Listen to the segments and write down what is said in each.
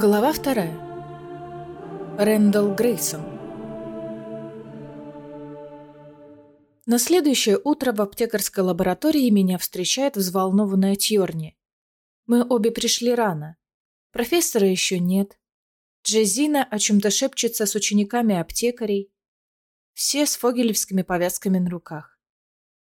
Глава вторая. Рэндалл Грейсон. На следующее утро в аптекарской лаборатории меня встречает взволнованная Тьорни. Мы обе пришли рано. Профессора еще нет. Джезина о чем-то шепчется с учениками аптекарей. Все с фогелевскими повязками на руках.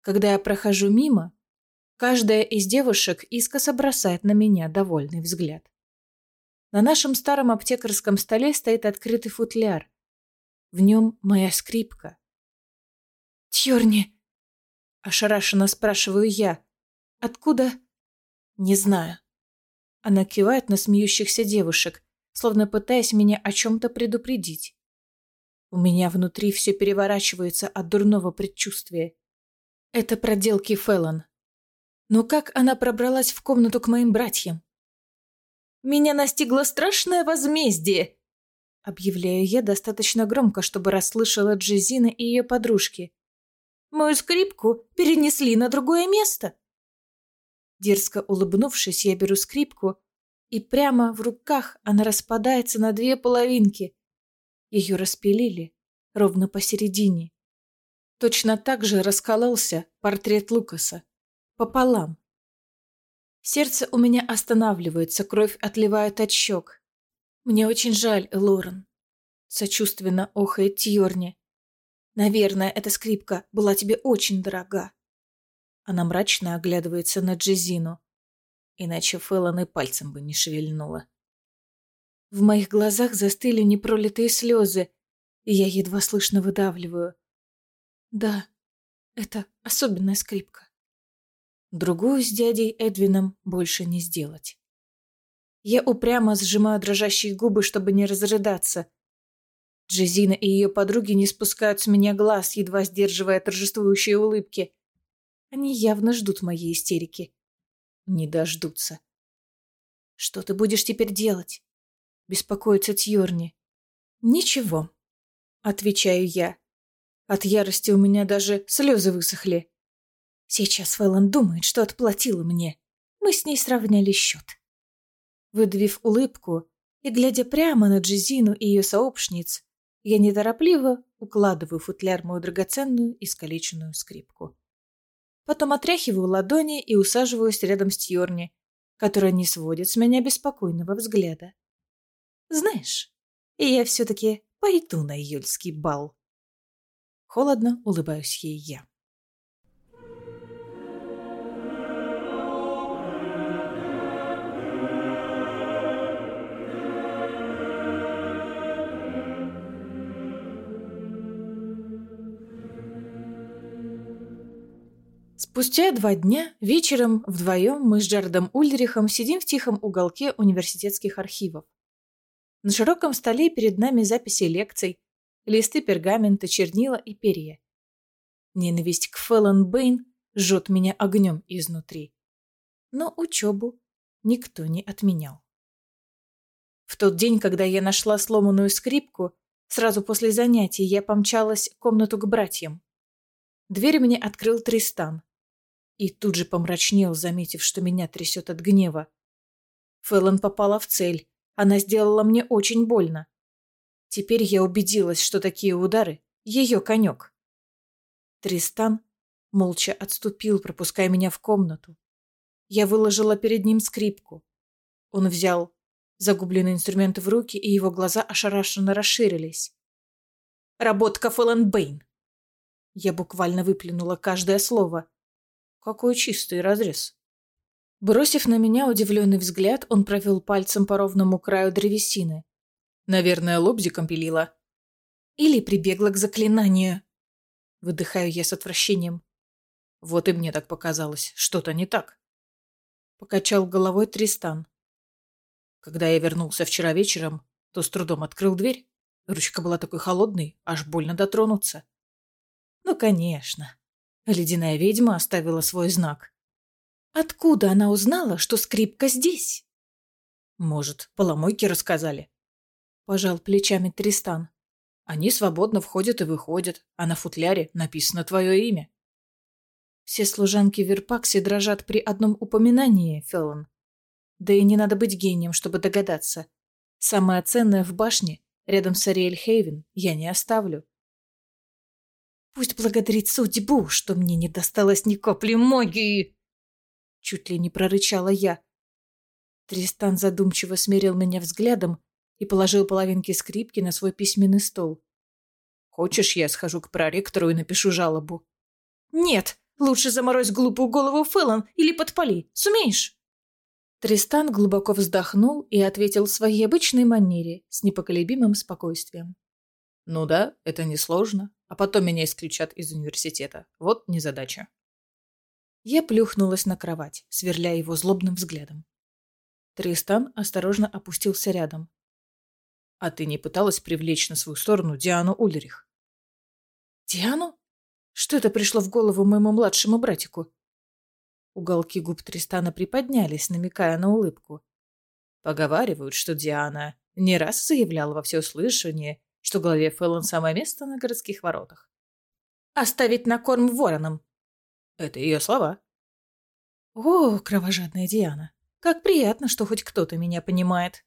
Когда я прохожу мимо, каждая из девушек искоса бросает на меня довольный взгляд. На нашем старом аптекарском столе стоит открытый футляр. В нем моя скрипка. «Тьорни!» – ошарашенно спрашиваю я. «Откуда?» «Не знаю». Она кивает на смеющихся девушек, словно пытаясь меня о чем-то предупредить. У меня внутри все переворачивается от дурного предчувствия. Это проделки Феллон. Но как она пробралась в комнату к моим братьям? Меня настигло страшное возмездие!» Объявляю я достаточно громко, чтобы расслышала Джезина и ее подружки. «Мою скрипку перенесли на другое место!» Дерзко улыбнувшись, я беру скрипку, и прямо в руках она распадается на две половинки. Ее распилили ровно посередине. Точно так же раскололся портрет Лукаса. Пополам. Сердце у меня останавливается, кровь отливает от щек. Мне очень жаль, Лорен. Сочувственно охает Тьорни. Наверное, эта скрипка была тебе очень дорога. Она мрачно оглядывается на Джезину. Иначе Фэллон и пальцем бы не шевельнула. В моих глазах застыли непролитые слезы, и я едва слышно выдавливаю. Да, это особенная скрипка. Другую с дядей Эдвином больше не сделать. Я упрямо сжимаю дрожащие губы, чтобы не разрыдаться. Джезина и ее подруги не спускают с меня глаз, едва сдерживая торжествующие улыбки. Они явно ждут моей истерики. Не дождутся. «Что ты будешь теперь делать?» Беспокоится Тьорни. «Ничего», — отвечаю я. От ярости у меня даже слезы высохли. Сейчас Фэллон думает, что отплатила мне. Мы с ней сравняли счет. Выдавив улыбку и глядя прямо на Джизину и ее сообщниц, я неторопливо укладываю футляр мою драгоценную искалеченную скрипку. Потом отряхиваю ладони и усаживаюсь рядом с Тьорни, которая не сводит с меня беспокойного взгляда. Знаешь, я все-таки пойду на июльский бал. Холодно улыбаюсь ей я. Спустя два дня вечером вдвоем мы с Джаредом Ульрихом сидим в тихом уголке университетских архивов. На широком столе перед нами записи лекций, листы пергамента, чернила и перья. Ненависть к Фэллон Бэйн жжет меня огнем изнутри. Но учебу никто не отменял. В тот день, когда я нашла сломанную скрипку, сразу после занятий я помчалась в комнату к братьям. Дверь мне открыл Тристан. И тут же помрачнел, заметив, что меня трясет от гнева. Фэллон попала в цель. Она сделала мне очень больно. Теперь я убедилась, что такие удары — ее конек. Тристан молча отступил, пропуская меня в комнату. Я выложила перед ним скрипку. Он взял загубленный инструмент в руки, и его глаза ошарашенно расширились. «Работка Фэллон Бэйн!» Я буквально выплюнула каждое слово. Какой чистый разрез. Бросив на меня удивленный взгляд, он провел пальцем по ровному краю древесины. Наверное, лобзиком пилила. Или прибегла к заклинанию. Выдыхаю я с отвращением. Вот и мне так показалось. Что-то не так. Покачал головой Тристан. Когда я вернулся вчера вечером, то с трудом открыл дверь. Ручка была такой холодной, аж больно дотронуться. Ну, конечно. Ледяная ведьма оставила свой знак. Откуда она узнала, что скрипка здесь? Может, поломойки рассказали? Пожал плечами Тристан. Они свободно входят и выходят, а на футляре написано твое имя. Все служанки в Верпаксе дрожат при одном упоминании, Феллон. Да и не надо быть гением, чтобы догадаться. Самое ценное в башне, рядом с Ариэль Хейвен, я не оставлю. Пусть благодарит судьбу, что мне не досталось ни капли магии. Чуть ли не прорычала я. Тристан задумчиво смерил меня взглядом и положил половинки скрипки на свой письменный стол. «Хочешь, я схожу к проректору и напишу жалобу?» «Нет, лучше заморозь глупую голову Фэллон или подпали. Сумеешь?» Тристан глубоко вздохнул и ответил в своей обычной манере с непоколебимым спокойствием. «Ну да, это несложно. А потом меня исключат из университета. Вот незадача». Я плюхнулась на кровать, сверляя его злобным взглядом. Тристан осторожно опустился рядом. «А ты не пыталась привлечь на свою сторону Диану Ульрих?» «Диану? Что это пришло в голову моему младшему братику?» Уголки губ Тристана приподнялись, намекая на улыбку. Поговаривают, что Диана не раз заявляла во всеуслышание, что главе Фэллон самое место на городских воротах. «Оставить на корм воронам!» Это ее слова. «О, кровожадная Диана, как приятно, что хоть кто-то меня понимает!»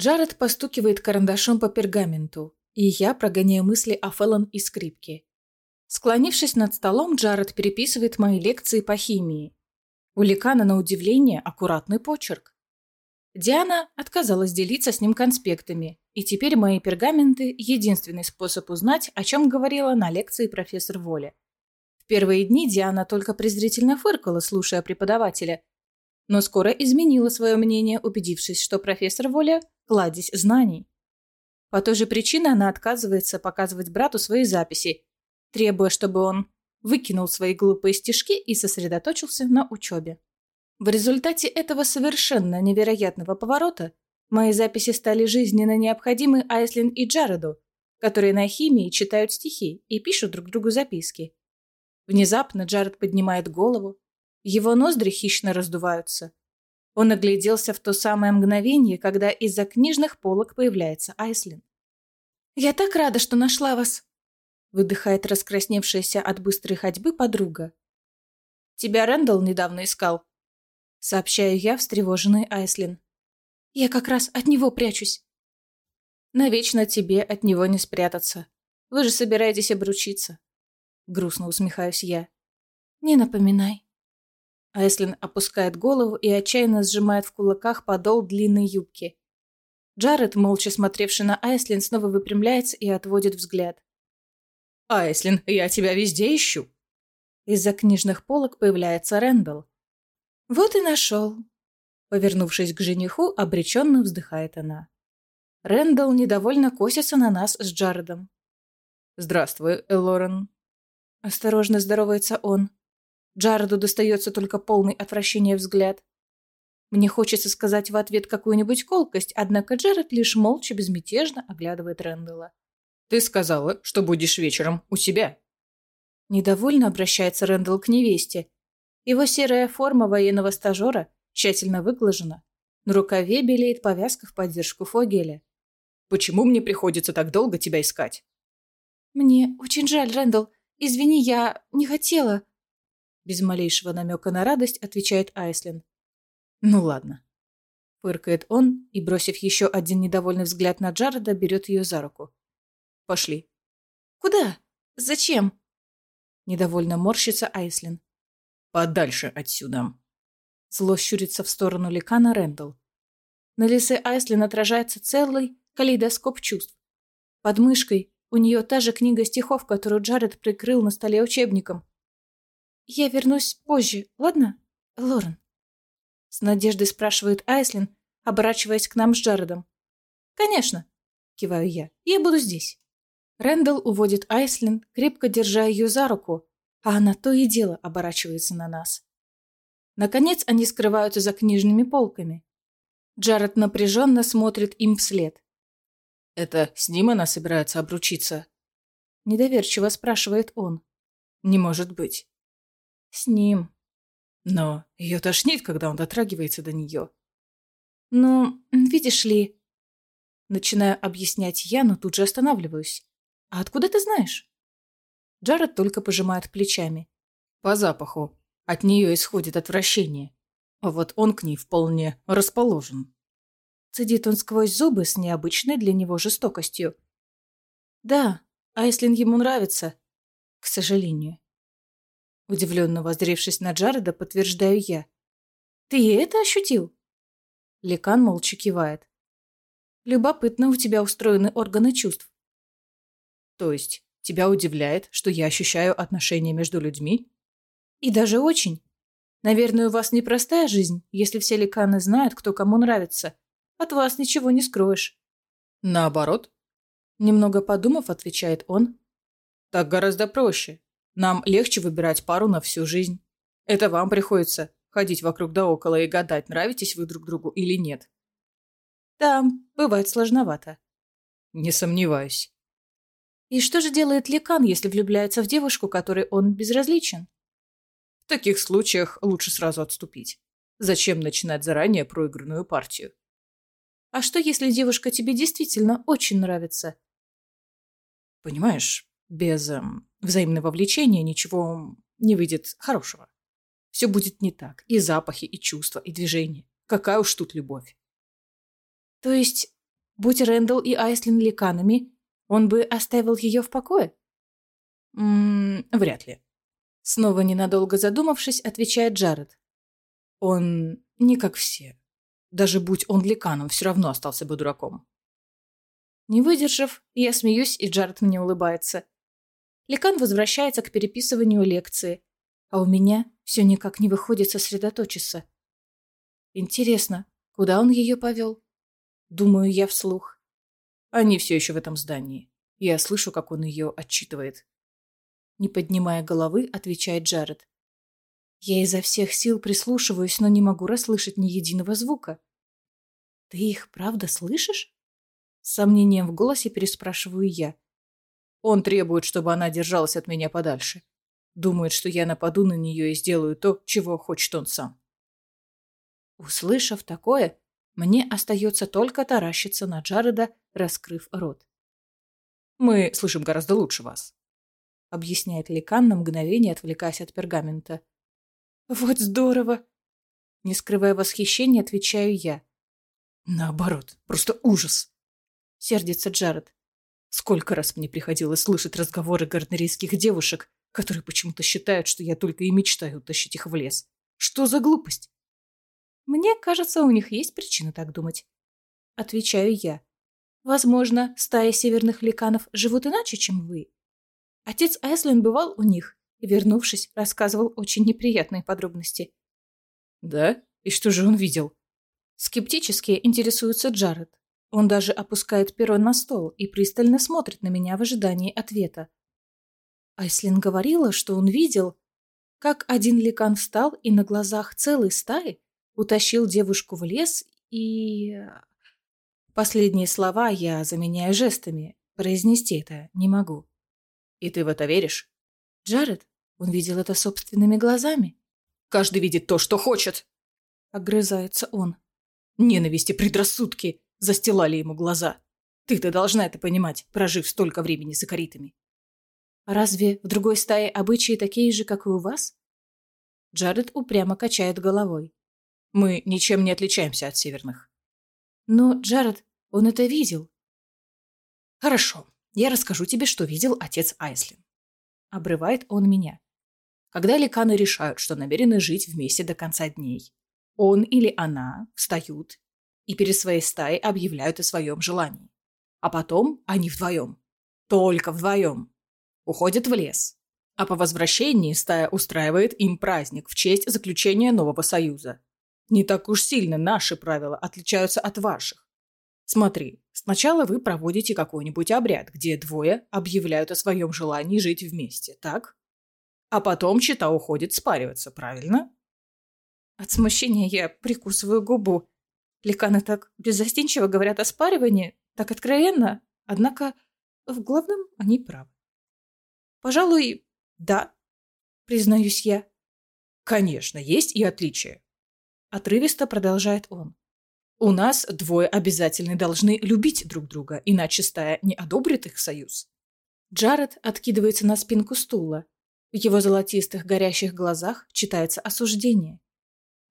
Джаред постукивает карандашом по пергаменту, и я прогоняю мысли о Феллон и скрипке. Склонившись над столом, Джаред переписывает мои лекции по химии. У Ликана, на удивление, аккуратный почерк. Диана отказалась делиться с ним конспектами, и теперь мои пергаменты – единственный способ узнать, о чем говорила на лекции профессор Воля. В первые дни Диана только презрительно фыркала, слушая преподавателя, но скоро изменила свое мнение, убедившись, что профессор Воля – кладезь знаний. По той же причине она отказывается показывать брату свои записи, требуя, чтобы он выкинул свои глупые стишки и сосредоточился на учебе. В результате этого совершенно невероятного поворота мои записи стали жизненно необходимы Айслин и Джареду, которые на химии читают стихи и пишут друг другу записки. Внезапно Джаред поднимает голову, его ноздри хищно раздуваются. Он огляделся в то самое мгновение, когда из-за книжных полок появляется Айслин. «Я так рада, что нашла вас!» выдыхает раскрасневшаяся от быстрой ходьбы подруга. «Тебя Рэндалл недавно искал», сообщаю я, встревоженный Айслин. «Я как раз от него прячусь». «Навечно тебе от него не спрятаться. Вы же собираетесь обручиться». Грустно усмехаюсь я. «Не напоминай». Айслин опускает голову и отчаянно сжимает в кулаках подол длинной юбки. Джаред, молча смотревший на Айслин, снова выпрямляется и отводит взгляд. «Айслин, я тебя везде ищу!» Из-за книжных полок появляется Рэндалл. «Вот и нашел!» Повернувшись к жениху, обреченно вздыхает она. Рэндалл недовольно косится на нас с Джаредом. «Здравствуй, Элорен!» Осторожно здоровается он. Джареду достается только полный отвращения взгляд. Мне хочется сказать в ответ какую-нибудь колкость, однако Джаред лишь молча безмятежно оглядывает Рэндалла. «Ты сказала, что будешь вечером у себя». Недовольно обращается Рэндалл к невесте. Его серая форма военного стажера тщательно выглажена. На рукаве белеет повязка в поддержку Фогеля. «Почему мне приходится так долго тебя искать?» «Мне очень жаль, Рэндалл. Извини, я не хотела...» Без малейшего намека на радость отвечает Айслин. «Ну ладно». Фыркает он и, бросив еще один недовольный взгляд на Джареда, берет ее за руку. «Пошли». «Куда? Зачем?» Недовольно морщится Айслин. «Подальше отсюда». Зло щурится в сторону Ликана Рэндалл. На лице Айслин отражается целый калейдоскоп чувств. Под мышкой у нее та же книга стихов, которую Джаред прикрыл на столе учебником. «Я вернусь позже, ладно, Лорен?» С надеждой спрашивает Айслин, оборачиваясь к нам с Джаредом. «Конечно», — киваю я, — «я буду здесь». Рэндалл уводит Айслин, крепко держа ее за руку, а она то и дело оборачивается на нас. Наконец они скрываются за книжными полками. Джаред напряженно смотрит им вслед. «Это с ним она собирается обручиться?» Недоверчиво спрашивает он. «Не может быть. С ним. Но ее тошнит, когда он дотрагивается до нее. Ну, видишь ли... Начинаю объяснять я, но тут же останавливаюсь. А откуда ты знаешь? Джаред только пожимает плечами. По запаху. От нее исходит отвращение. А вот он к ней вполне расположен. Цедит он сквозь зубы с необычной для него жестокостью. Да, Айслин ему нравится. К сожалению. Удивленно воззревшись на Джареда, подтверждаю я. Ты и это ощутил? Лекан молча кивает. Любопытно у тебя устроены органы чувств. То есть, тебя удивляет, что я ощущаю отношения между людьми? И даже очень. Наверное, у вас непростая жизнь, если все леканы знают, кто кому нравится. От вас ничего не скроешь. Наоборот. Немного подумав, отвечает он. Так гораздо проще. Нам легче выбирать пару на всю жизнь. Это вам приходится ходить вокруг да около и гадать, нравитесь вы друг другу или нет. Да, бывает сложновато. Не сомневаюсь. И что же делает Лекан, если влюбляется в девушку, которой он безразличен? В таких случаях лучше сразу отступить. Зачем начинать заранее проигранную партию? А что, если девушка тебе действительно очень нравится? Понимаешь, без эм, взаимного влечения ничего не выйдет хорошего. Все будет не так. И запахи, и чувства, и движения. Какая уж тут любовь. То есть, будь Рэндалл и Айслин ликанами, он бы оставил ее в покое? М вряд ли. Снова ненадолго задумавшись, отвечает Джаред. Он не как все. Даже будь он ликаном, все равно остался бы дураком. Не выдержав, я смеюсь, и Джаред мне улыбается. Ликан возвращается к переписыванию лекции, а у меня все никак не выходит сосредоточиться. Интересно, куда он ее повел? Думаю я вслух. Они все еще в этом здании. Я слышу, как он ее отчитывает. Не поднимая головы, отвечает Джаред. Я изо всех сил прислушиваюсь, но не могу расслышать ни единого звука. Ты их правда слышишь? С сомнением в голосе переспрашиваю я. Он требует, чтобы она держалась от меня подальше. Думает, что я нападу на нее и сделаю то, чего хочет он сам. Услышав такое, мне остается только таращиться на Джареда, раскрыв рот. «Мы слышим гораздо лучше вас», — объясняет Ликан на мгновение, отвлекаясь от пергамента. «Вот здорово!» Не скрывая восхищения, отвечаю я. «Наоборот, просто ужас!» — сердится Джаред. Сколько раз мне приходилось слышать разговоры гарднерийских девушек, которые почему-то считают, что я только и мечтаю утащить их в лес. Что за глупость? Мне кажется, у них есть причина так думать. Отвечаю я. Возможно, стаи северных ликанов живут иначе, чем вы. Отец Айслин бывал у них и, вернувшись, рассказывал очень неприятные подробности. Да? И что же он видел? Скептически интересуется Джаред. Он даже опускает перо на стол и пристально смотрит на меня в ожидании ответа. Айслин говорила, что он видел, как один ликан встал и на глазах целой стаи утащил девушку в лес и... Последние слова я заменяю жестами. Произнести это не могу. И ты в это веришь? Джаред, он видел это собственными глазами. Каждый видит то, что хочет. Огрызается он. Ненависти, предрассудки застилали ему глаза. Ты-то должна это понимать, прожив столько времени с акаритами. Разве в другой стае обычаи такие же, как и у вас? Джаред упрямо качает головой. Мы ничем не отличаемся от северных. Но, Джаред, он это видел. Хорошо, я расскажу тебе, что видел отец Айслин. Обрывает он меня. Когда ликаны решают, что намерены жить вместе до конца дней, он или она встают и перед своей стаей объявляют о своем желании. А потом они вдвоем, только вдвоем, уходят в лес. А по возвращении стая устраивает им праздник в честь заключения нового союза. Не так уж сильно наши правила отличаются от ваших. Смотри, сначала вы проводите какой-нибудь обряд, где двое объявляют о своем желании жить вместе, так? А потом чита уходит спариваться, правильно? От смущения я прикусываю губу. Ликаны так беззастенчиво говорят о спаривании, так откровенно, однако в главном они правы. Пожалуй, да, признаюсь я. Конечно, есть и отличия. Отрывисто продолжает он. У нас двое обязательно должны любить друг друга, иначе стая не одобрит их союз. Джаред откидывается на спинку стула. В его золотистых горящих глазах читается осуждение.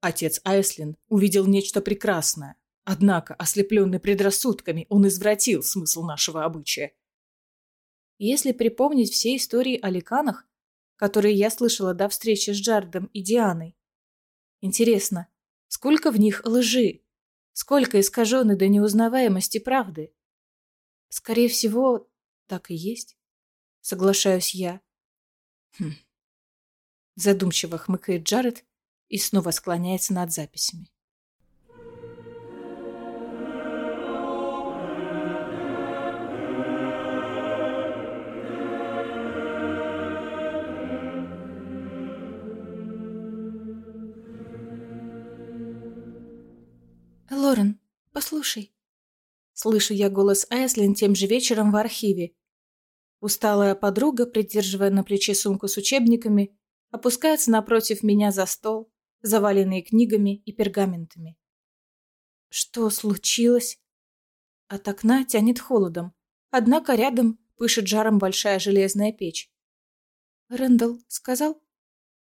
Отец Айслин увидел нечто прекрасное. Однако, ослепленный предрассудками, он извратил смысл нашего обычая. Если припомнить все истории о ликанах, которые я слышала до встречи с Джаредом и Дианой, интересно, сколько в них лжи, сколько искаженной до неузнаваемости правды? Скорее всего, так и есть. Соглашаюсь я. Хм. Задумчиво хмыкает Джаред и снова склоняется над записями. Лорен, послушай. Слышу я голос Айслин тем же вечером в архиве. Усталая подруга, придерживая на плече сумку с учебниками, опускается напротив меня за стол, заваленный книгами и пергаментами. Что случилось? От окна тянет холодом, однако рядом пышет жаром большая железная печь. Рэндалл сказал?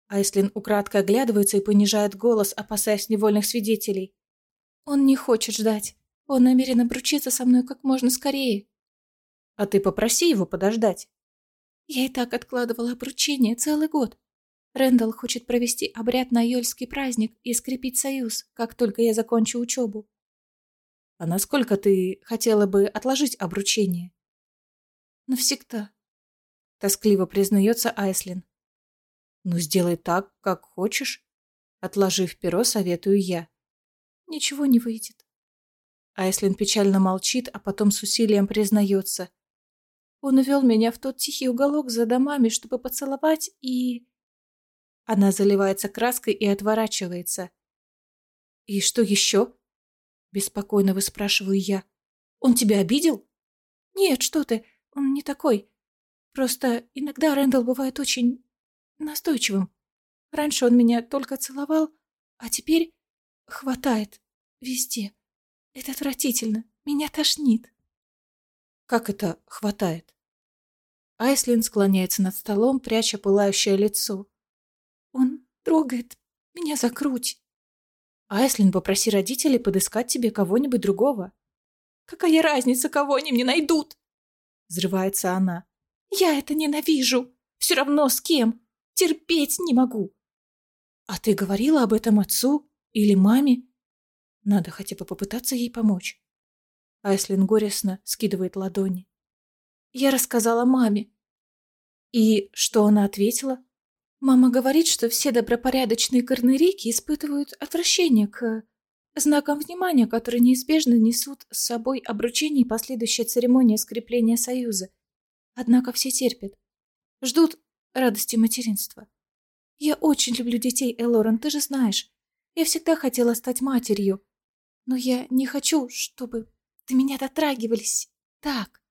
Айслин украдкой оглядывается и понижает голос, опасаясь невольных свидетелей. Он не хочет ждать. Он намерен обручиться со мной как можно скорее. А ты попроси его подождать. Я и так откладывала обручение целый год. Рэндалл хочет провести обряд на Йольский праздник и скрепить союз, как только я закончу учебу. А насколько ты хотела бы отложить обручение? Навсегда. Тоскливо признается Айслин. Ну, сделай так, как хочешь. Отложив перо, советую я. Ничего не выйдет. Айслин печально молчит, а потом с усилием признается. Он увел меня в тот тихий уголок за домами, чтобы поцеловать, и... Она заливается краской и отворачивается. «И что еще?» Беспокойно выспрашиваю я. «Он тебя обидел?» «Нет, что ты, он не такой. Просто иногда Рэндалл бывает очень настойчивым. Раньше он меня только целовал, а теперь хватает везде. Это отвратительно. Меня тошнит». «Как это хватает?» Айслин склоняется над столом, пряча пылающее лицо. Он трогает меня за грудь. Айслин, попроси родителей подыскать тебе кого-нибудь другого. Какая разница, кого они мне найдут? Взрывается она. Я это ненавижу. Все равно с кем. Терпеть не могу. А ты говорила об этом отцу или маме? Надо хотя бы попытаться ей помочь. Айслин горестно скидывает ладони. Я рассказала маме. И что она ответила? Мама говорит, что все добропорядочные корнерики испытывают отвращение к знакам внимания, которые неизбежно несут с собой обручение и последующая церемония скрепления союза. Однако все терпят. Ждут радости материнства. Я очень люблю детей, Элорен, ты же знаешь. Я всегда хотела стать матерью. Но я не хочу, чтобы до меня дотрагивались так.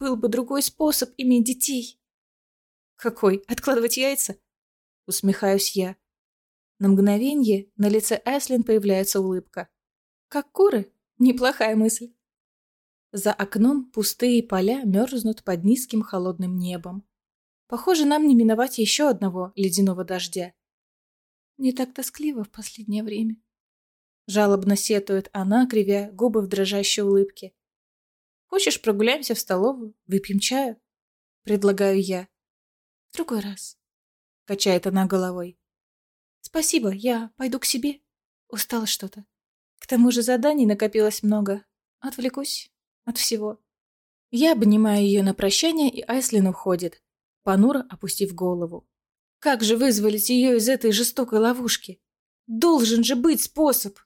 Был бы другой способ иметь детей. Какой? Откладывать яйца? Усмехаюсь я. На мгновенье на лице Эслин появляется улыбка. Как куры? Неплохая мысль. За окном пустые поля мерзнут под низким холодным небом. Похоже, нам не миновать еще одного ледяного дождя. Не так тоскливо в последнее время. Жалобно сетует она, кривя губы в дрожащей улыбке. Хочешь, прогуляемся в столовую, выпьем чаю? Предлагаю я. Другой раз. Качает она головой. Спасибо, я пойду к себе. Устала что-то. К тому же заданий накопилось много. Отвлекусь от всего. Я обнимаю ее на прощание, и Айслин уходит, понуро опустив голову. Как же вызволить ее из этой жестокой ловушки? Должен же быть способ!